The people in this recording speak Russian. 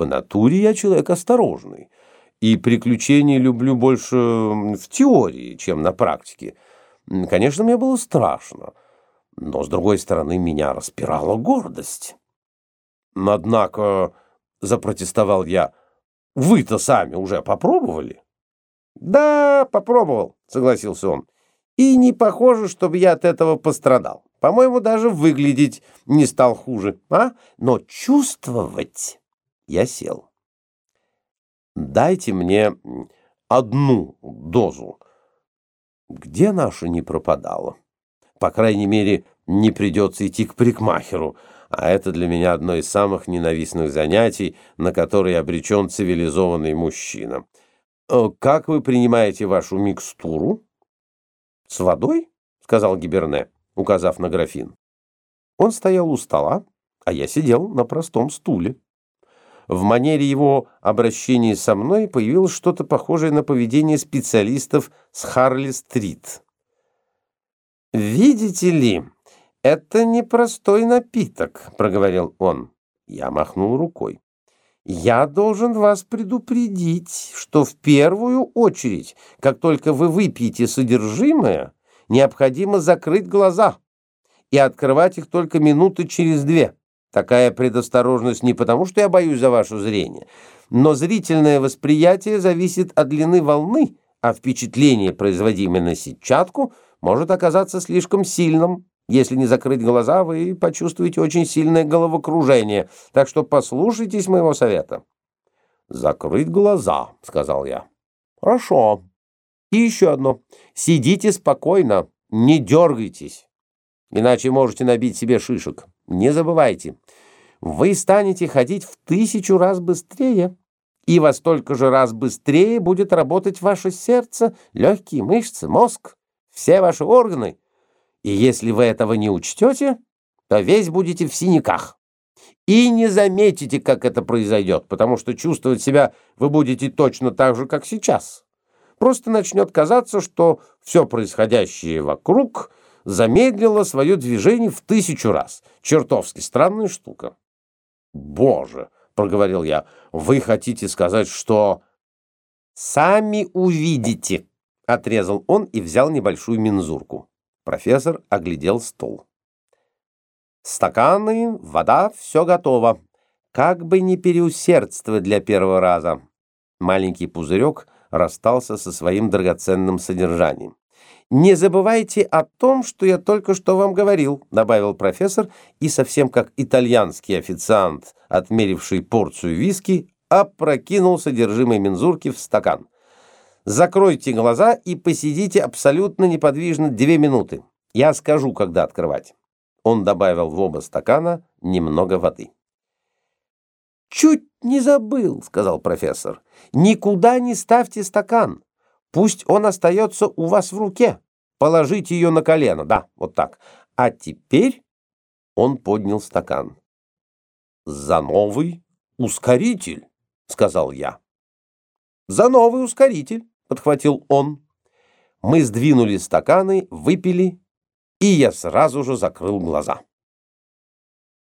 По натуре я человек осторожный, и приключения люблю больше в теории, чем на практике. Конечно, мне было страшно, но, с другой стороны, меня распирала гордость. Однако, запротестовал я, вы-то сами уже попробовали? Да, попробовал, согласился он. И не похоже, чтобы я от этого пострадал. По-моему, даже выглядеть не стал хуже, а? Но чувствовать я сел. Дайте мне одну дозу. Где наша не пропадала? По крайней мере, не придется идти к парикмахеру, а это для меня одно из самых ненавистных занятий, на которые обречен цивилизованный мужчина. Э, «Как вы принимаете вашу микстуру?» «С водой?» — сказал Гиберне, указав на графин. Он стоял у стола, а я сидел на простом стуле. В манере его обращения со мной появилось что-то похожее на поведение специалистов с Харли-стрит. «Видите ли, это непростой напиток», — проговорил он. Я махнул рукой. «Я должен вас предупредить, что в первую очередь, как только вы выпьете содержимое, необходимо закрыть глаза и открывать их только минуты через две». Такая предосторожность не потому, что я боюсь за ваше зрение, но зрительное восприятие зависит от длины волны, а впечатление, производимое на сетчатку, может оказаться слишком сильным. Если не закрыть глаза, вы почувствуете очень сильное головокружение, так что послушайтесь моего совета. «Закрыть глаза», — сказал я. «Хорошо. И еще одно. Сидите спокойно, не дергайтесь, иначе можете набить себе шишек». Не забывайте, вы станете ходить в тысячу раз быстрее, и во столько же раз быстрее будет работать ваше сердце, легкие мышцы, мозг, все ваши органы. И если вы этого не учтете, то весь будете в синяках. И не заметите, как это произойдет, потому что чувствовать себя вы будете точно так же, как сейчас. Просто начнет казаться, что все происходящее вокруг — замедлила свое движение в тысячу раз. Чертовски странная штука. «Боже!» — проговорил я. «Вы хотите сказать, что...» «Сами увидите!» — отрезал он и взял небольшую мензурку. Профессор оглядел стол. «Стаканы, вода, все готово. Как бы не переусердствовать для первого раза». Маленький пузырек расстался со своим драгоценным содержанием. «Не забывайте о том, что я только что вам говорил», — добавил профессор, и совсем как итальянский официант, отмеривший порцию виски, опрокинул содержимое мензурки в стакан. «Закройте глаза и посидите абсолютно неподвижно две минуты. Я скажу, когда открывать». Он добавил в оба стакана немного воды. «Чуть не забыл», — сказал профессор. «Никуда не ставьте стакан. Пусть он остается у вас в руке. Положите ее на колено, да, вот так. А теперь он поднял стакан. «За новый ускоритель», — сказал я. «За новый ускоритель», — подхватил он. Мы сдвинули стаканы, выпили, и я сразу же закрыл глаза.